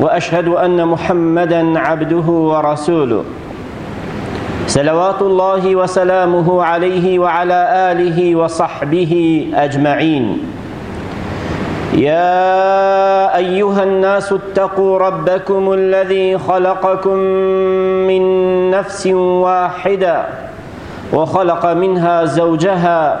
واشهد ان محمدا عبده ورسوله صلوات الله وسلامه عليه وعلى اله وصحبه اجمعين يا ايها الناس اتقوا ربكم الذي خلقكم من نفس واحده وخلق منها زوجها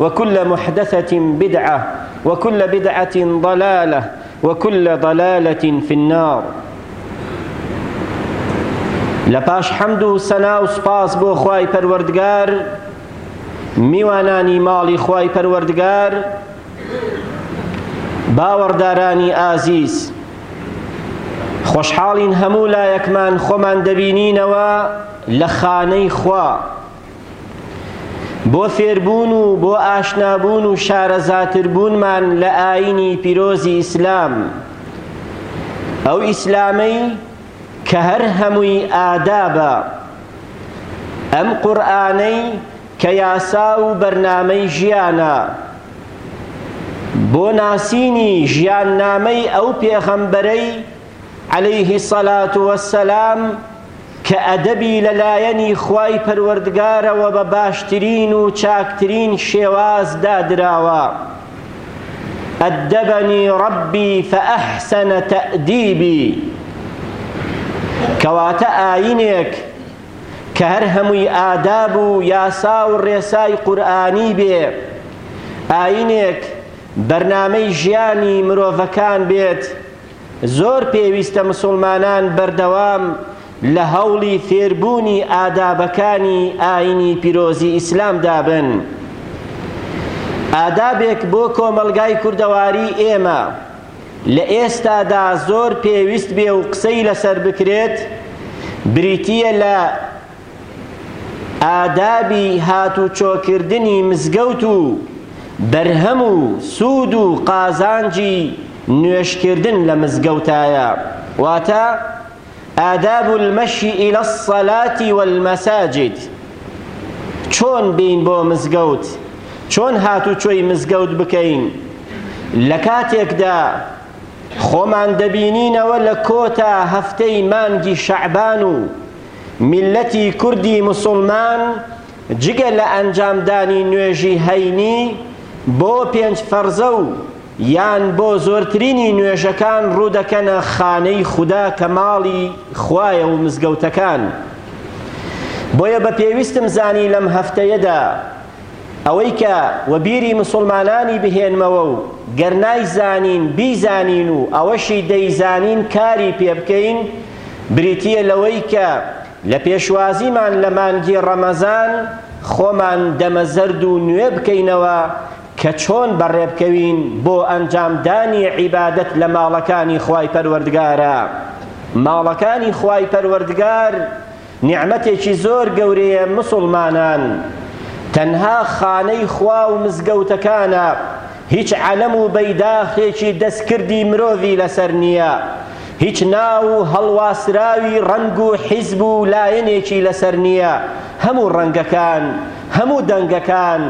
وکل محدثە بدعە وکل بدعە ضلالە وکل ضلالە فی النار لە پاش حەمد و سەنا و سپاس بۆ خوای پەروەردگار میوانانی ماڵی خوای پەروەردگار باوەڕدارانی ئازیز خۆشحاڵین هەموو لایەکمان خۆمان دەبینینەوە لە خانەی خوا بۆ فێربوون و بۆ ئاشنابوون و شارەزاتربوونمان لە ئاینی پیرۆزی ئیسلام ئەو ئیسلامەی کە هەر هەمووی ئادابە ئەم قورئانەی کە یاسا و بەرنامەی ژیانە بۆ ناسینی ژیاننامەی ئەو پێغەمبەرەی علیه الصلوة والسلام، کە ئەدەبی لە لایەنی خوای پەروەردگارەوە بە باشترین و چاکترین شێواز دادراوە، ادبنی ربی فاحسن تادیبی، کەواتە ئایینێک کە هەر هەمووی ئاداب و یاسا و رێسای قورئانی بێ، ئایینێک بەرنامەی ژیانی مرۆڤەکان بێت، زۆر پێویستە مسوڵمانان بەردەوام لە هەوڵی فێربوونی ئادابەکانی ئاینی پیرۆزی ئیسلامدا بن. ئادابێک بۆ کۆمەڵگای کوردەواری ئێمە لە ئێستادا زۆر پێویست بێ و قسەی لەسەر بکرێت، بریتییە لە، ئادابی هاتوچۆکردنی مزگەوت و بەرهەم و سوود و قازانجی نوێژکردن لە مزگەوتایە، واتە، آداب المشی الی الصلاة والمساجد، چۆن بێین بۆ مزگەوت، چۆن هاتوچۆی مزگەوت بکەین، لە کاتێکدا خۆمان دەبینینەوە لە کۆتا هەفتەی مانگی شەعبان و، میللەتی کوردی موسوڵمان جگە لە ئەنجامدانی نوێژی هەینی بۆ پێنج فەرزە و یان بۆ زۆرترینی نوێژەکان ڕوو دەکەنە خانەی خودا کە ماڵی خوایە و مزگەوتەکان بۆیە بە پێویستم زانی لەم هەفتەیەدا ئەوەی کە وەبیری مسلمانانی بهێنمەوە و گەر نایزانین بیزانین و ئەوەشی دەیزانین کاری پێ بکەین بریتییە لەوەی کە لە پێشوازیمان لە مانگی ڕەمەزان خۆمان دەمەزەرد و نوێ بکەینەوە کە چۆن بەڕێبکەوین بۆ ئەنجامدانی عیبادەت لە ماڵەکانی خوای پەروەردگارا ماڵەکانی خوای پەروەردگار نیعمەتێکی زۆر گەورەیە مسوڵمانان تەنها خانەی خوا و مزگەوتەکانە هیچ عەلەم و بەیداخێکی دەستکردی مرۆڤی لەسەر نیە هیچ ناو و هەڵواسراوی ڕەنگ و حیزب و لایەنێکی لەسەر نیە هەموو ڕەنگەکان هەموو دەنگەکان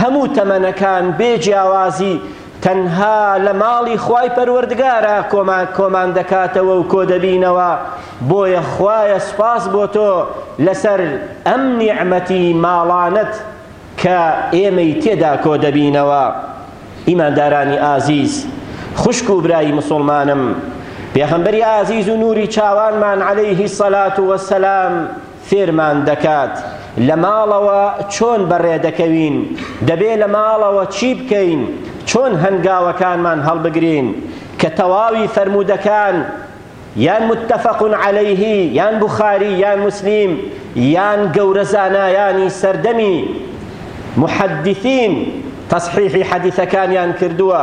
هەموو تەمەنەکان بێ جیاوازی تەنها لە ماڵی خوای پەروەردگارا کۆمان کۆمان دەکاتەوە و کۆدەبینەوە، بۆیە خوایە سوپاس بۆ تۆ لەسەر ئەم نیعمەتی ماڵانەت کە ئێمەی تێدا کۆدەبینەوە. ئیماندارانی ئازیز، خوشک و برای مسوڵمانم، پێغەمبەری ئازیز و نوری چاوانمان علیه الصلوة والسلام، فێرمان دەکات لە ماڵەوە چۆن بەڕێدەکەوین، دەبێت لە ماڵەوە چی بکەین، چۆن هەنگاوەکانمان هەڵبگرین، کە تەواوی فەرموودەکان یان متفق علیه یان بوخاری یان موسلیم یان گەورە زانایانی سەردەمی محدثین تصحیح حدیثەکانیان کردووە،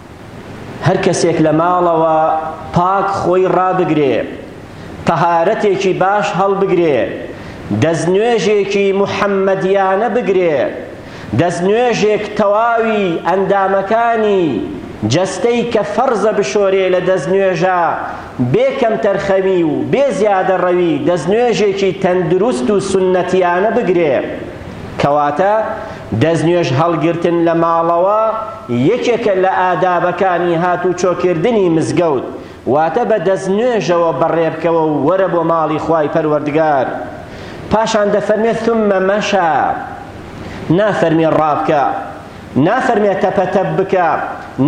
هەر کەسێک لە ماڵەوە پاک خۆی ڕابگرێ، تەهارەتێکی باش هەڵبگرێ، دەستنوێژێکی موحەممەدییانە بگرێ، دەستنوێژێک تەواوی ئەندامەکانی جەستەی کە فەرزە بشۆرێ لە دەستنوێژە بێ کەمتەرخەمی و بێ زیادەڕەوی دەستنوێژێکی تەندروست و سوننەتییانە بگرێ، کەواتە دەستنوێژ هەڵگرتن لە ماڵەوە یەکێکە لە ئادابەکانی هاتوچۆکردنی مزگەوت، واتە بە دەستنوێژەوە بەڕێبکەوە و وەرە بۆ ماڵی خوای پەروەردگار، پاشان دەفەرمێ ثم مشی، نافەرمێ ڕابکە، نافەرمێ تەپەتەپ بکە،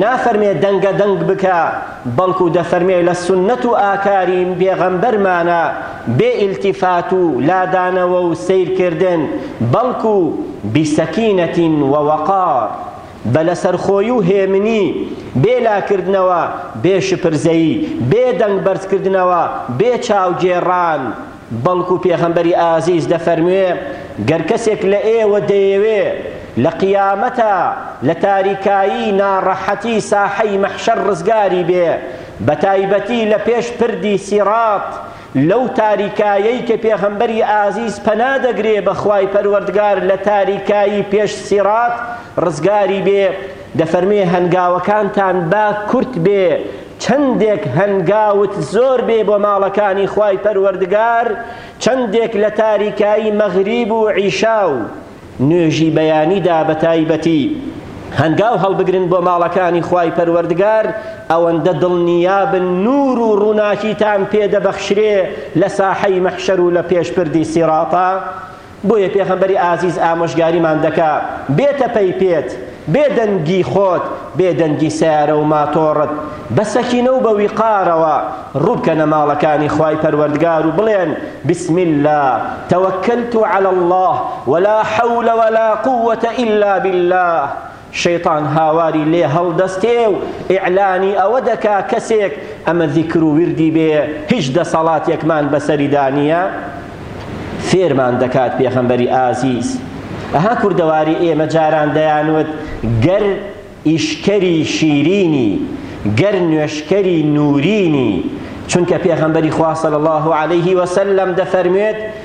نافەرمێ دەنگە دەنگ بکە بەڵکو دەفەرمێ لە سوننەت و ئاکاری پێغەمبەرمانە بێ ئیلتیفات و لادانەوە و سەیرکردن بەڵکو بسکینە و وقار بە لەسەرخۆی و هێمنی بێ لاکردنەوە بێ شپرزەیی بێ دەنگ بەرزکردنەوە بێ چاوگێڕان بەڵکو پێغەمبەری ئازیز دەفەرموێ، گەر کەسێک لە ئێوە دەیەوێ لە قیامەتا لە تاریکایی ناڕەحەتی ساحەی مەحشەر ڕزگاری بێ، بەتایبەتی لە پێش پردی سیڕاط، لەو تاریکایەی کە پێغەمبەری ئازیز پەنا دەگرێ بە خوای پەروەردگار لە تاریکایی پێش سیڕاط ڕزگاری بێ، دەفەرموێ هەنگاوەکانتان با کورت بێ، چەندێک هەنگاوت زۆر بێ بۆ ماڵەکانی خوای پەروەردگار چەندێک لە تاریکایی مەغریب و عیشا و نوێژی بەیانیدا بە تایبەتی هەنگاو هەڵبگرن بۆ ماڵەکانی خوای پەروەردگار ئەوەندە دڵنیابن نور و ڕووناکیتان پێ دەبەخشرێ لە ساحەی مەحشەر و لە پێش پردی سیڕاطا بۆیە پێغەمبەری ئازیز ئامۆژگاریمان دەکا، بێتە پەی پێت، بێ دەنگی خۆت، بێ دەنگی سەیارە و ماتۆڕت، بە سەکینە و بە ویقارەوە ڕووبکەنە ماڵەکانی خوای پەروەردگار و بڵێن، بسم اللە توکلت علی اللە ولا حول ولا قووەتە الا باللە. شەیتان هاواری لێ هەڵدەستێ و ئیعلانی ئەوە دەکا کەسێک ئەمە زیکر و ویردی بێ هیچ دەسەڵاتێکمان بەسەریدا نییە فێرمان دەکات پێخەمبەری ئازیز ئەها کوردەواری ئێمە جاران دەیانوت گەر ئیشکەری شیرینی گەر نوێشکەری نورینی چونکە پێخەمبەری خوا صلی اللە علیه وسلم دەفەرموێت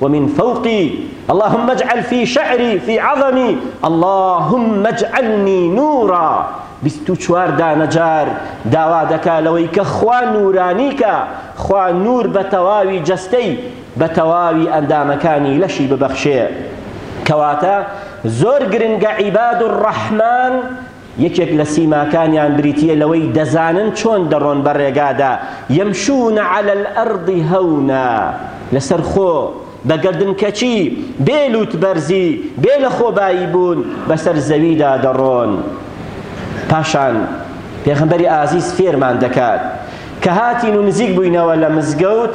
ومن فوقی، اللهم اجعل فی شعری فی عظمی، اللهم اجعلنی نورا، بیست و چوار دانە جار داوا دەکا لەوەی کە خوا نورانی کا، خوا نور بە تەواوی جەستەی، بە تەواوی ئەندامەکانی لەشی ببەخشێ. کەواتە زۆر گرنگە عیباد الرحمان، یەکێک لە سیماکانیان بریتییە لەوەی دەزانن چۆن دەڕۆن بە ڕێگادا، یمشون علی الارض هونا، لەسەر خۆ، بە گەردنکەچی، بێ لووتبەرزی، بێ لەخۆبایی بوون، بەسەر زەویدا دەڕۆن. پاشان پێغەمبەری ئازیز فێرمان دەکات، کە هاتین و نزیک بووینەوە لە مزگەوت،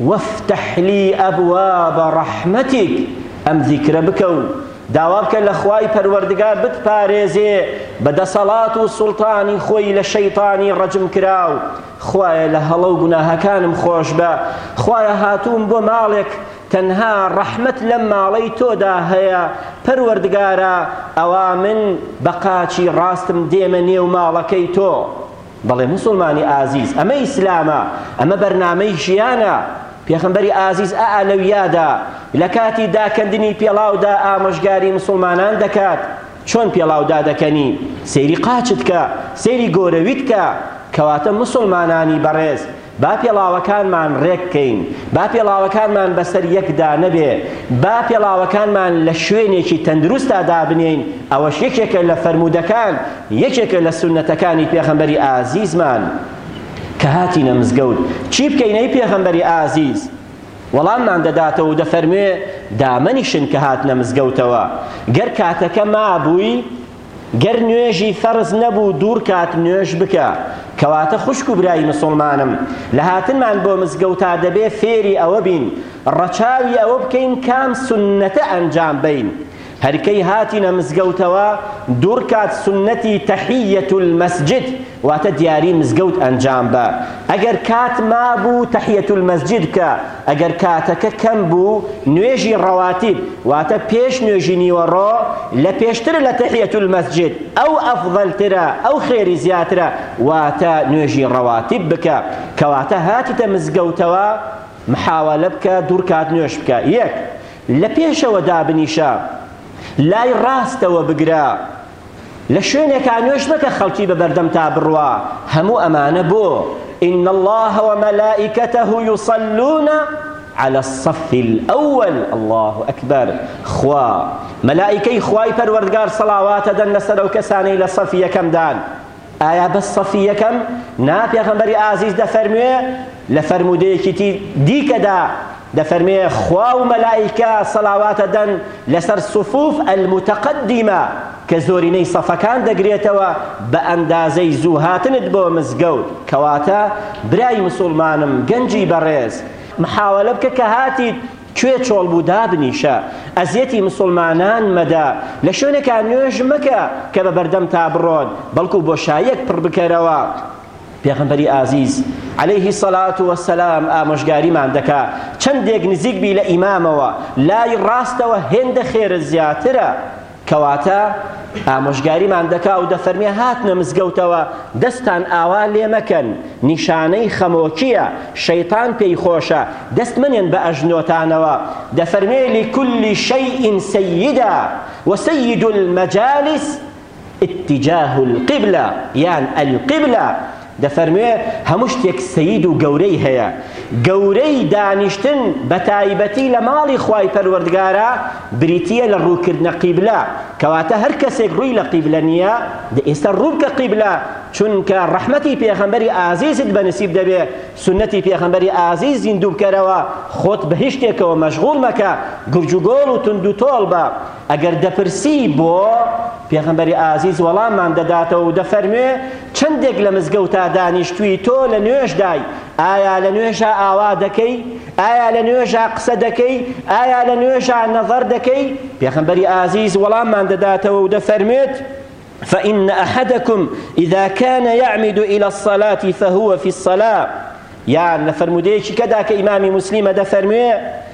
وافتح لی ابواب رحمتک ئەم زیکرە بکە و داوا بکە لە خوای پەروەردگار بتپارێزێ بە دەسەڵات و سوڵتانی خۆی لە شەیتانی ڕەجم کراو خوایە لە هەڵە و گوناهەکانم خۆشبە خوایە هاتووم بۆ ماڵێک تەنها ڕەحمەت لەم ماڵەی تۆدا هەیە پەروەردگارا ئەوا من بە قاچی ڕاستم دێمە نێو ماڵەکەی تۆ بەڵێ موسڵمانی ئازیز ئەمە ئیسلامە ئەمە بەرنامەی ژیانە پێخەمبەری ئازیز ئا لەویادا لە کاتی داکەندنی پێڵاودا ئامۆژگاری مسلمانان دەکات چۆن پێڵاودا دەکەنی سەیری قاچت کە سەیری گۆرەویت کە کەواتە مسلمانانی بەڕێز با پێڵاوەکانمان ڕێک بکەین، با پێڵاوەکانمان بەسەر یەکدا نەبێ، با پێڵاوەکانمان لە شوێنێکی تەندروستدا دابنێین، ئەوەش یەکێکە لە فەرموودەکان، یەکێکە لە سوننەتەکانی پێغەمبەری ئازیزمان، کە هاتینە مزگەوت چی بکەین ئەی پێغەمبەری ئازیز؟ وەڵاممان دەداتەوە و دەفەرموێ، دامەنیشن کە هاتنە مزگەوتەوە، گەر کاتەکە مابووی، گەر نوێژی فەرز نەبوو دوور کات نوێژ بکە کەواتە خوشک و برای مسوڵمانم لە هاتنمان بۆ مزگەوتا دەبێ فێری ئەوە بین ڕەچاوی ئەوە بکەین کام سوننەتە ئەنجام بەین هەرکەی هاتینە مزگەوتەوە دوور کات سوننەتی تەحیەتول مەسجد واتە دیاری مزگەوت ئەنجام بە ئەگەر کات مابوو تەحیەت المسجد بکە ئەگەر کاتەکە کەم بوو نوێژی ڕەواتیب واتە پێش نوێژی نیوەڕۆ لە پێشترە لە تەحیەت المسجد ئەو ئەفضل ترە ئەو خێری زیاترە واتە نوێژی ڕەواتیب بکە کەواتە هاتیتە مزگەوتەوە محاوەلە بکە دوور کات نوێژ بکە یەک لە پێشەوە دابنیشە لای ڕاستەوە بگرە لە شوێنێکا نوێژ مەکە خەڵکی بە بەردەمتا بڕوا هەموو ئەمانە بۆ ان اللە و ملائکته یصلون علی الصف الاول اللە اکبر خوا ملائکەی خوای پەروەردگار سەڵاواتە دەن لەسەر ئەو کەسانەی لە سەفی یەکەم دان ئایا بەس سەفی یەکەم؟ نا پێغەمبەری ئازیز دەفەرموێ لە فەرموودەیەکی تی دیکەدا دەفەرمێ خوا و مەلائیکە سەڵاواتە دەن لەسەر صفوف المتقدمە کە زۆرینەی سەفەکان دەگرێتەوە بە ئەندازەی زوو هاتنت بۆ مزگەوت کەواتە برای مسوڵمانم گەنجی بەڕێز محاوەلە بکە کە هاتیت کوێ چۆڵ بوو دابنیشە، ئەزیەتی مسوڵمانان مەدە، لە شوێنێکا نوێژ مەکە کە بە بەردەمتا بڕۆن، بەڵکو بۆشاییەک پڕ بکەرەوە. پێغەمبەری ئازیز، علیە الصلوە و السلام، ئامۆژگاریمان دەکا، چەندێک نزیک بی لە ئیمامەوە، لای ڕاستەوە هێندە خێرت زیاترە. کەواتە ئامۆژگاریمان دەکا و دەفەرمێ هاتنە مزگەوتەوە دەستتان ئاوا لێ مەکەن، نیشانەی خەمۆکییە، شەیتان پێی خۆشە، دەست مەنێن بە ئەژنۆتانەوە، دەفەرمێ لکل شیء سیدا، و سید المجالس اتجاه القبلە، یان القبلە، دەفەرموێ، هەموو شتێک سەید و گەورەی هەیە، گەورەی دانیشتن بەتایبەتی لە ماڵی خوای پەروەردگارا بریتییە لە ڕووکردنە قیبلە، کەواتە هەر کەسێک ڕووی لە قیبلە نییە، دە ئێستا ڕووبکە قیبلە، چونکە ڕەحمەتی پێغەمبەری ئازیزت بەنسیب دەبێ، سوننەتی پێغەمبەری ئازیز زیندوو بکەرەوە، خۆت بەهیچ شتێکەوە مەشغوڵ مەکە، گرج و گۆڵ و توندوتۆڵ بە، ئەگەر دەپرسی بۆ؟ پێغەمبەری ئازیز وەڵاممان دەداتەوە و دەفەرموێ، چەندێک لە مزگەوتا دانیشتووی تۆ لە نوێژدای، ئایا لە نوێژا ئاوا دەکەی؟ ئایا لە نوێژا قسە دەکەی؟ ئایا لە نوێژا نەزەر دەکەی؟ پێغەمبەری ئازیز وەڵاممان دەداتەوە و دەفەرموێت، فإن أحدکم إذا کان یعمد إلی الصلاة فهو فی الصلاة یان لە فەرموودەیەکیکەدا کە ئیمامی موسلیمە دەفەرموێ،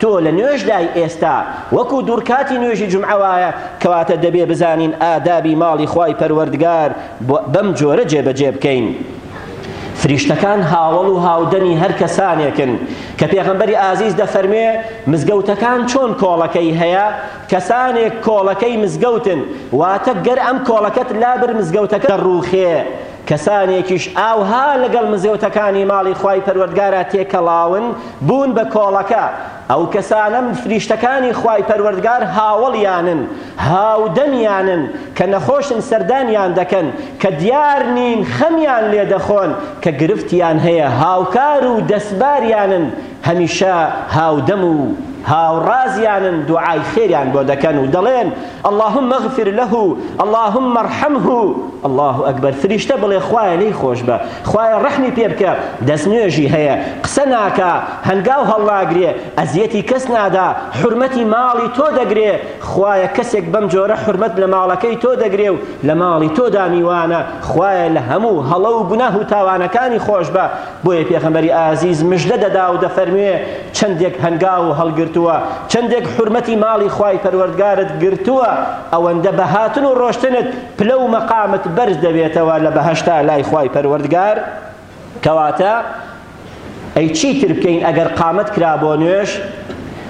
تۆ لە نوێژ دای ئێستا وەکو دوورکاتی نوێژی جومعە وایە کەواتە دەبێ بزانین ئادابی ماڵی خوای پەروەردگار بەم جۆرە جێ بە جێ بکەین فریشتەکان هاوەڵ و هاودەمی هەر کەسانێکن کە پێغەمبەری ئازیز دەفەرموێ مزگەوتەکان چۆن کۆڵەکەی هەیە کەسانێک کۆڵەکەی مزگەوتن واتە گەر ئەم کۆڵەکەت لابر مزگەوتەکە دەڕوخێ کەسانێکیش ئاوها لەگەڵ مزێوتەکانی ماڵی خوای پەروەردگارا تێکەڵاون بوون بە کۆڵەکە، ئەو کەسانە فریشتەکانی خوای پەروەردگار هاوەڵیانن، هاودەمیانن، کە نەخۆشن سەردانیان دەکەن، کە دیار نین خەمیان لێ دەخۆن، کە گرفتیان هەیە هاوکار و دەستباریانن، هەمیشە هاودەم و هاوڕازیانن دوعای خێریان بۆ دەکەن و دەڵێن، اللهم اغفر له، اللهم ارحمه، اللە اکبر، فریشتە بڵێ خوایە لێی خۆشبە، خوایە ڕەحمی پێ بکە، دەستنوێژی هەیە، قسە ناکا، هەنگاو هەڵناگرێ، ئەزیەتی کەس نادا، حورمەتی ماڵی تۆ دەگرێ، خوایە کەسێک بەم جۆرە حورمەت لە ماڵەکەی تۆ دەگرێ و لە ماڵی تۆدا میوانە، خوایە لە هەموو هەڵە و گوناه و تاوانەکانی خۆشبە، بۆیە پێغەمبەری ئازیز مژدە دەدا و دەفەرموێ، چەندێک هەنگاو هەڵگرتووە، چەندێک حورمەتی ماڵی خوای پەروەردگارت گرتووە، ئەوەندە بە هاتن و ڕۆشتنت پلە و مەقامت بەرز دەبێتەوە لە بەهەشتا لای خوای پەروەردگار، کەواتە ئەی چیتر بکەین ئەگەر قامەت کرا بۆ نوێژ؟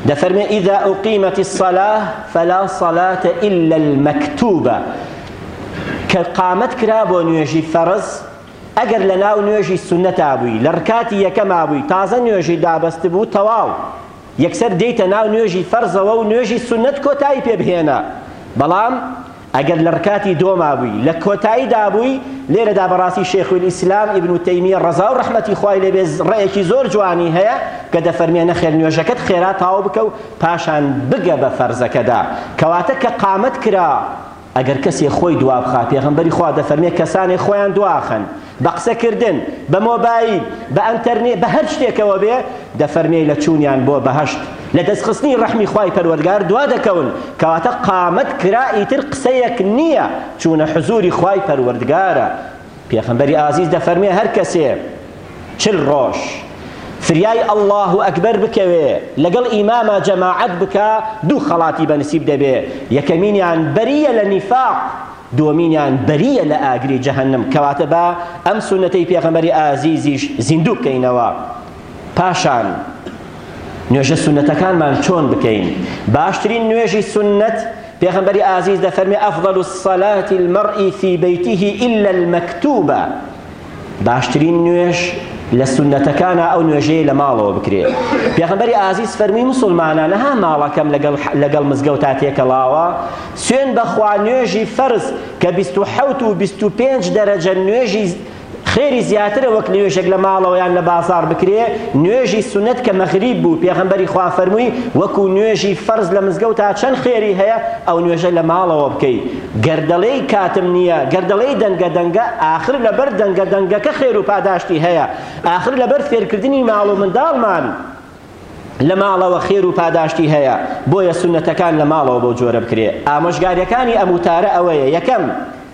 دەفەرمێ، اذا اقیمت الصلاة فلا صلاة الا المکتوبە، کە قامەت کرا بۆ نوێژی فەرز، ئەگەر لە ناو نوێژی سوننەتا بووی لە ڕکاتی یەکەما بووی تازە نوێژی دابەستبوو تەواو یەکسەر دێیتە ناو نوێژی فەرزەوە و نوێژی سوننەت کۆتایی پێ بهێنە بەڵام ئەگەر لە ڕکاتی دووەما بووی لە کۆتایی دابووی لێرەدا بەڕاستی شێخ الاسلام ابن تیمیە ڕەزا و ڕەحمەتی خوای لێ بێت ڕێیەکی زۆر جوانی هەیە کە دەفەرمێ نەخێر نوێژەکەت خێرا تەواو بکە و پاشان بگە بە فەرزەکەدا کەواتە کە قامەت کرا ئەگەر کەسێ خۆی دوابخا پێغەمبەری خوا دەفەرمێ کەسانێ خۆیان دواخەن بە قسەکردن بە مۆبایل بە ئەنتەرنێ بە هەر شتێکەوە بێ دەفەرمێ لە چوونیان بۆ بەهەشت لە دەستخستنی ڕەحمی خوای پەروەردگار دوا دەکەون کەواتە قامەت کرا ئیتر قسەیەک نییە چوونە حزووری خوای پەروەردگارە پێخەمبەری ئازیز دەفەرموێ هەر کەسێ چل ڕۆژ فریای اللە اکبر بکەوێ لەگەڵ ئیماما جەماعەت بکا دوو خەڵاتی بەنسیب دەبێ یەکەمینیان بەریە لە نیفاق دووەمینیان بەریە لە ئاگری جەهەنم کەواتە با ئەم سونەتەی پێغەمبەری ئازیزیش زیندوو بکەینەوە پاشان نوێژە سونەتەکانمان چۆن بکەین باشترین نوێژی سونەت پێغەمبەری ئازیز دەفەرمێ ئەفضل الصلاة المرء في بيته إلا المكتوبة باشترین نوێژ لە سونەتەکانە ئەو نوێژەیە لە ماڵەوە بکرێت پێغەمبەری ئازیز فەرمی مسلمانانە ها ماڵەکەم لەگەڵ لەگەڵ مزگەوتا تێکەڵاوە سوێن بەخوا نوێژی فەرز کە بیست و حەوت و بیست و پێنج دەرەجە نوێژی خێری زیاترە وەک نوێژێک لە ماڵەوە یان لە بازاڕ بکرێ، نوێژی سوننەت کە مەغریب بوو پێغەمبەری خوا فەرمووی وەکو نوێژی فەرز لە مزگەوتا چەند خێری هەیە ئەو نوێژە لە ماڵەوە بکەی گەر دەڵێی کاتم نییە گەر دەڵێی دەنگە دەنگە ئاخر لەبەر دەنگە دەنگەکە خێر و پاداشتی هەیە ئاخر لەبەر فێرکردنی ماڵ و منداڵمان لە ماڵەوە خێر و پاداشتی هەیە بۆیە سوننەتەکان لە ماڵەوە بەو جۆرە بکرێ ئامۆژگاریەکانی ئەم وتارە ئەوەیە یەکەم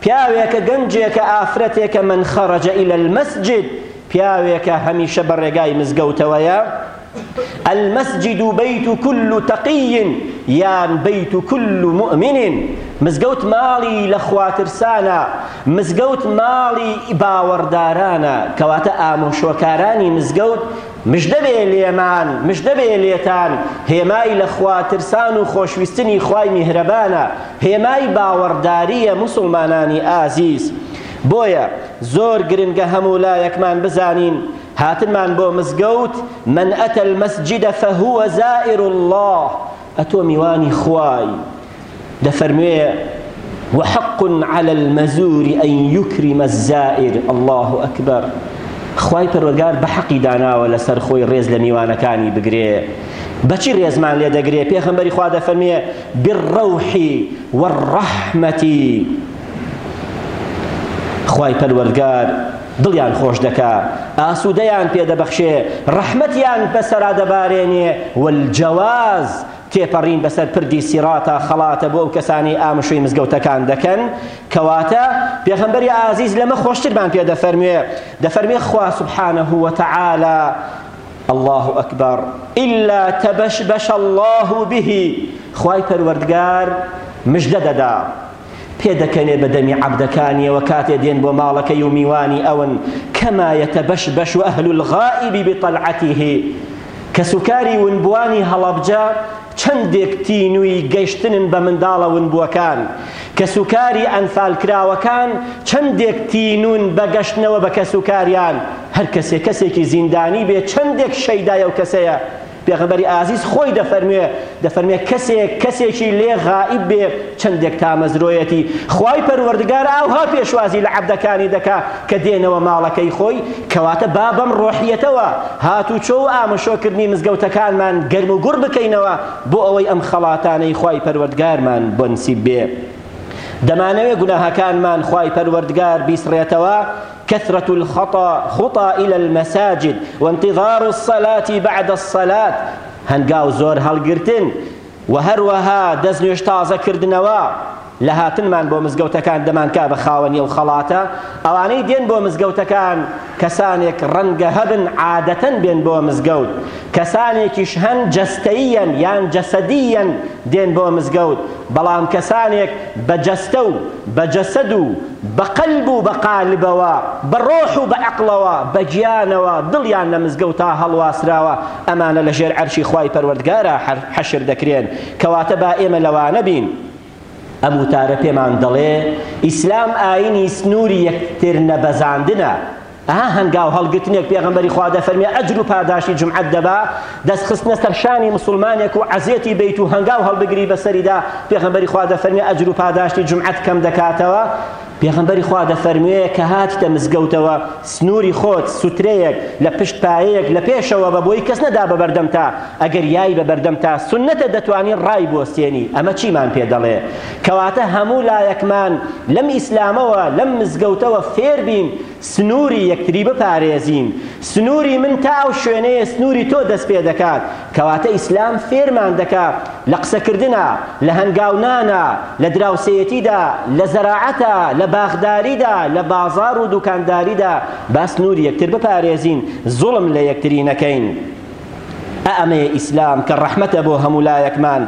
پیاوێکە گەنجێکە ئافرەتێکە من خرج الی المسجد پیاوێکە هەمیشە بە ڕێگای مزگەوتەوەیە المسجد بيت كل تقي یان بيت كل مؤمن مزگەوت ماڵی لە خواترسانە مزگەوت ماڵی باوەڕدارانە کەواتە ئامۆشۆکارانی مزگەوت مژدە بێ لێمان، مژدە بێ لێتان، هێمای لە خوا ترسان و خۆشویستنی خوای میهرەبانە، هێمای باوەڕدارییە موسڵمانانی ئازیز. بۆیە زۆر گرنگە هەموو لایەکمان بزانین هاتنمان بۆ مزگەوت، من اتی المسجد فهو زائر اللە، ئەتۆ میوانی خوای، دەفەرموێ، وحق علی المزور ان یکرم الزایر، اللە اکبر، خوای پەروەردگار بە حەقی داناوە لەسەر خۆی ڕێز لە میوانەکانی بگرێ، بەچی ڕێزمان لێ دەگرێ، پێخەمبەری خوا دەفەرموێ، بالروح والرحمە، خوای پەروەردگار دڵیان خۆش دەکا، ئاسودەیان پێ دەبەخشێ، ڕەحمەتیان بەسەرا دەبارێنێ، والجواز، تێپەڕین بەسەر پردی سیڕاتە خەڵاتە بۆ ئەو کەسانەی ئامشۆی مزگەوتەکان دەکەن، کەواتە پێغەمبەری ئازیز لەمە خۆشترمان پێ دەفەرموێ، دەفەرمێ خوا سبحانە وتعالی، اللە اکبر، الا تبشبش اللە به، خوای پەروەردگار مژدە دەدا، پێدەکەنێ بە دەمی عەبدەکانیەوە کاتێ دێن بۆ ماڵەکەی و میوانی ئەون، کما یتبشبش اهل الغائب بطلعته، کەسوکاری ونبووانی هەڵەبجە چەندێک تینووی گەشتنن بە منداڵە ونبووەکان، کەسوکاری ئەنفالکراوەکان چەندێک تینوون بە گەشتنەوە بە کەسوکاریان، هەرکەسێ کەسێکی زیندانی بێ چەندێک شەیدای ئەو کەسەیە، پێغەمبەری ئازیز خۆی دەفەرموێ دەفەرمێ کەسێک کەسێکی لێ غائیب بێ چەندێک تامەزرۆیەتی خوای پەروەردگار ئاوها پێشوازی لە عەبدەکانی دەکا کە دێنەوە ماڵەکەی خۆی کەواتە با بەم ڕۆحیەتەوە هاتوچۆ و ئامشۆکردنی مزگەوتەکانمان گەرم و گوڕ بکەینەوە بۆ ئەوەی ئەم خەڵاتانەی خوای پەروەردگارمان بۆ نسیب بێ دەمانەوێ گوناهەکانمان خوای پەروەردگار بیسڕێتەوە کثرة الخطا خطا الی المساجد وانتظار الصلاة بعد الصلاة هەنگاو زۆر هەڵگرتن و هەروەها دەستنوێژ تازە کردنەوە لە هاتنمان بۆ مزگەوتەکان دەمانکا بە خاوەنی ئەو خەڵاتە ئەوانەی دێن بۆ مزگەوتەکان کەسانێک ڕەنگە هەبن عادەتەن بێن بۆ مزگەوت کەسانێکیش هەن جەستەییەن یان جەسەدییەن دێن بۆ مزگەوت بەڵام کەسانێک بە جەستە و بە جەسەد و بە قەلب و بە قالبەوە، بە ڕۆح و بە عەقڵەوە، بە گیانەوە، دڵیان لە مزگەوتا هەڵواسراوە، ئەمانە لە ژێر عەرشی خوای پەروەردگارا حەشر دەکرێن، کەواتە با ئێمە لەوانە بین. ئەم وتارە پێمان دەڵێ ئیسلام ئایینی سنووری یەکترنەبەزاندنە، ئه هەنگاو هەڵگرتنێک پێغەمبەری خوا دەفەرمێ ئەجر و پاداشتی جومعەت دەبا، دەست خستنە سەر شانی مسوڵمانێک و عەزێتی بەیت و هەنگاو هەڵبگری بەسەریدا پێغەمبەری خوا دەفەرمێ ئەجر و پاداشتی جومعەت کەم دەکاتەوە، پێغەمبەری خوا دەفەرموێ کە هاتیتە مزگەوتەوە سنوری خۆت سوترەیەک لە پشت پایەیەک لە پێشەوە بە بۆی کەس نەدا بە بەردەمتا ئەگەر یای بە بەردەمتا سوننەتە دەتوانی ڕای بۆ سێنی ئەمە چیمان پێ دەڵێ؟ کەواتە هەموو لایەکمان لەم ئیسلامەوە لەم مزگەوتەوە فێر بین سنووری یەکتری بپارێزین، سنووری من تا ئەو شوێنەیە سنووری تۆ دەست پێ دەکات، کەواتە ئیسلام فێرمان دەکا لە قسەکردنا، لە هەنگاونانا، لە دراوسێیەتیدا، لە زەراعەتا، لە باخداریدا، لە بازاڕ و دووکانداریدا با سنووری یەکتر بپارێزین، زوڵم لە یەکتری نەکەین. ئە ئەمەیە ئیسلام کە ڕەحمەتە بۆ هەموو لایەکمان.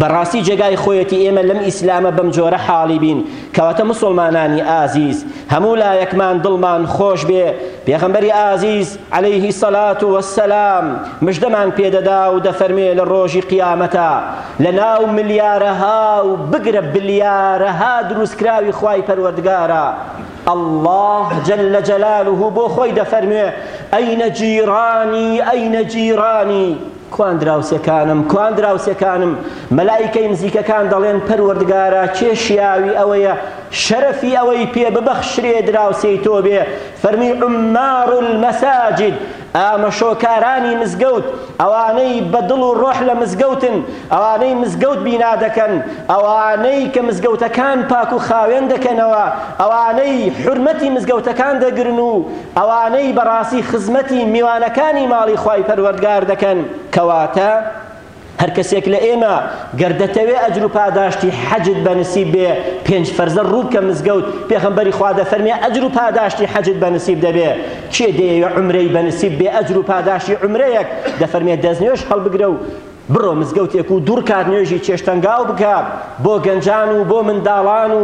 بەڕاستی جێگای خۆیەتی ئێمە لەم ئیسلامە بەم جۆرە حاڵی بین کەواتە مسوڵمانانی ئازیز هەموو لایەکمان دڵمان خۆش بێ پێغەمبەری ئازیز علیه الصلاء و السلام مژدەمان پێ دەدا و دەفەرمێ لە ڕۆژی قیامەتا لە ناو ملیارەها و بگرە بلیارەها دروستکراوی خوای پەروەردگارا اللە جل جلاله بۆ خۆی دەفەرموێ ئەینە جیرانی ئەینە جیرانی کوان دراوسێکانم، کوان دراوسێکانم؟ مەلائیکەی نزیکەکان دەڵێن، پەروەردگارا کێ شیاوی ئەوەیە شەرەفی ئەوەی پێ ببەخشرێ دراوسێی تۆ بێ؟ فەرمی، عمار المساجد، ئامەشۆکارانی مزگەوت، ئەوانەی بە دڵ و ڕۆح لە مزگەوتن، ئەوانەی مزگەوت بینا دەکەن، ئەوانەی کە مزگەوتەکان پاک و خاوێن دەکەنەوە، ئەوانەی حورمەتی مزگەوتەکان دەگرن و ئەوانەی بەڕاستی خزمەتی میوانەکانی ماڵی خوای پەروەردگار دەکەن، کەواتە هەر کەسێک لە ئێمە گەر دەتەوێ ئەجر و پاداشتی حەجت بە نسیب بێ پێنج فەرزە ڕوو بکە مزگەوت، پێغەمبەری خوا دەفەرمێ ئەجر و پاداشتی حەجت بە نسیب دەبێ، کێ دەیەوێ عومرەی بە نسیب بێ ئەجر و پاداشتی عومرەیەک، دەفەرمێ دەستنوێژ هەڵبگرە و بڕۆ مزگەوتێک و دوڕکات نوێژی چێشتەنگاو بکە بۆ گەنجان و بۆ منداڵان و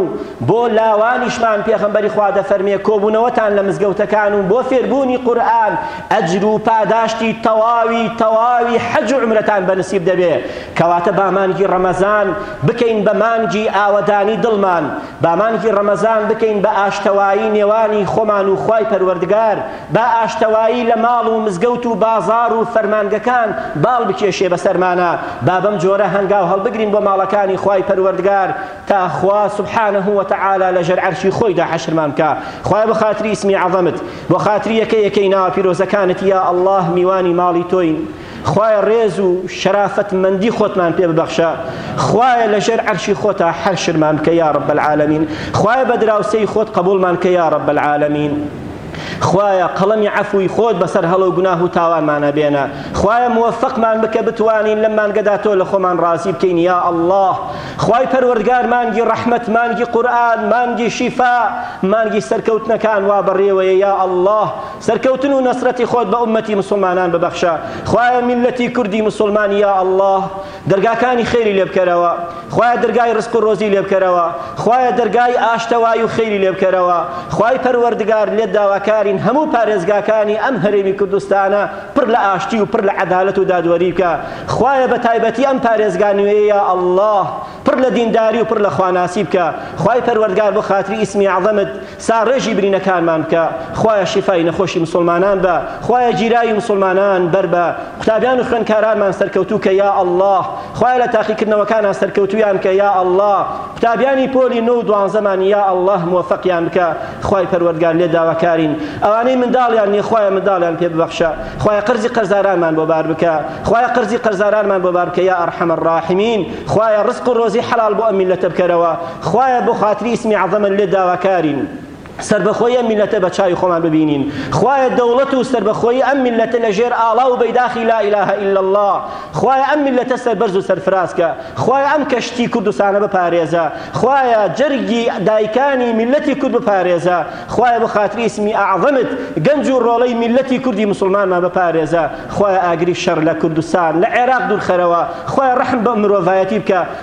بۆ لاوانیشمان پێغەمبەری خوا دەفەرمێ کۆبوونەوەتان لە مزگەوتەکان و بۆ فێربوونی قورئان ئەجر و پاداشتی تەواوی تەواوی حەج و عومرەتان بە نسیب دەبێ کەواتە با مانگی ڕەمەزان بکەین بە مانگی ئاوەدانی دڵمان با مانگی ڕەمەزان بکەین بە ئاشتەوایی نێوانی خۆمان و خوای پەروەردگار با ئاشتەوایی لە ماڵ و مزگەوت و بازاڕ و فەرمانگەکان باڵ بکێشێ بەسەرمانا، با بەم جۆرە هەنگاو هەڵبگرین بۆ ماڵەکانی خوای پەروەردگار تا خوا سبحانە وتعالی لەژێر عەرشی خۆیدا حەشرمان بکا، خوایە بۆ خاتری ئیسمی عەزەمت، بۆ خاتری یەکە یەکەی ناوە پیرۆزەکانت یا اللە میوانی ماڵی تۆین، خوایە ڕێز و شەرافەت مەندی خۆتمان پێ ببەخشە خوایە لە ژێر عەرشی خۆتا حەر شرمان بکە یا رب العالمین خوایە بە دراوسێی خۆت قبوڵمان کە یا رب العالمین خوایە قەڵەمی عەفوی خۆت بەسەر هەڵە و گوناه و تاوانمانە بێنە خوایە موفقمان بکە بتوانین لەم مانگەدا تۆ لە خۆمان ڕازی بکەین یا الله خوای پەروەردگار مانگی ڕەحمەت مانگی قورئان مانگی شیفا مانگی سەرکەوتنەکان وا بەڕێوەیە یا الله سەرکەوتن و نەسرەتی خۆت بە ئوممەتی مسوڵمانان ببەخشە خوایە میللەتی کوردی مسوڵمان یا اللە دەرگاکانی خێری لێ بکەرەوە خوایە دەرگای ڕزق و ڕۆزی لێ بکەرەوە خوایە دەرگای ئاشتەوای و خێری لێ بکەرەوە خوای پەروەردگار لێت داواکارین هەموو پارێزگاکانی ئەم هەرێمی کوردستانە پڕ لە ئاشتی و پڕ لە عەدالەت و دادوەری بکە خوایە بە تایبەتی ئەم پارێزگا نوێیە یا اللە پڕ لە دینداری و پڕ لە خواناسی بکە خوای پەروەردگار بۆ خاتری ئیسمی عەزەمت سا ڕێژی برینەکانمان بکە خوایە شیفای نەخۆشی مسوڵمانان بە خوایە گیراوی مسوڵمانان بەر بە قوتابیان و خوێنکارانمان سەرکەوتوو کە یا اللە خوایە لە تاقیکردنەوەکانا سەرکەوتوویان بکە یا اللە قوتابیانی پۆلی نۆ و دوانزەمان یا اللە مۆفەقیان بکە خوای پەروەردگار لێت داواکارین ئەوانەی منداڵیان نیە خوایە منداڵیان پێ ببەخشە خوایە قەرزی قەرزارانمان بۆ بار بکە خوایە قەرزی قەرزارانمان بۆ بار بکە یا ارحم الراحمین خوایە ڕزق و ڕۆزی حەلال بۆ ئەم میللەتە بکەرەوە خوایە بۆ خاتری ئیسمی عەزەمت لێت داواکارین سەربەخۆیی ئەم میللەتە بە چاوی خۆمان ببینین خوایە دەوڵەت و سەربەخۆیی ئەم میللەتە لە ژێر ئاڵا و بەیداخی لا الە الا اللە خوایە ئەم میللەتە سەربەرز و سەرفراز کە خوایە ئەم کەشتی کوردستانە بپارێزە خوایە جەرگی دایکانی میللەتی کورد بپارێزە خوایە بۆ خاتری ئیسمی ئەعزەمت گەنج و ڕۆڵەی میللەتی کوردی موسڵمانمان بپارێزە خوایە ئاگری شەڕ لە کوردستان لە عێراق دوورخەرەوە خوایە ڕەحم بە مرۆڤایەتی بکە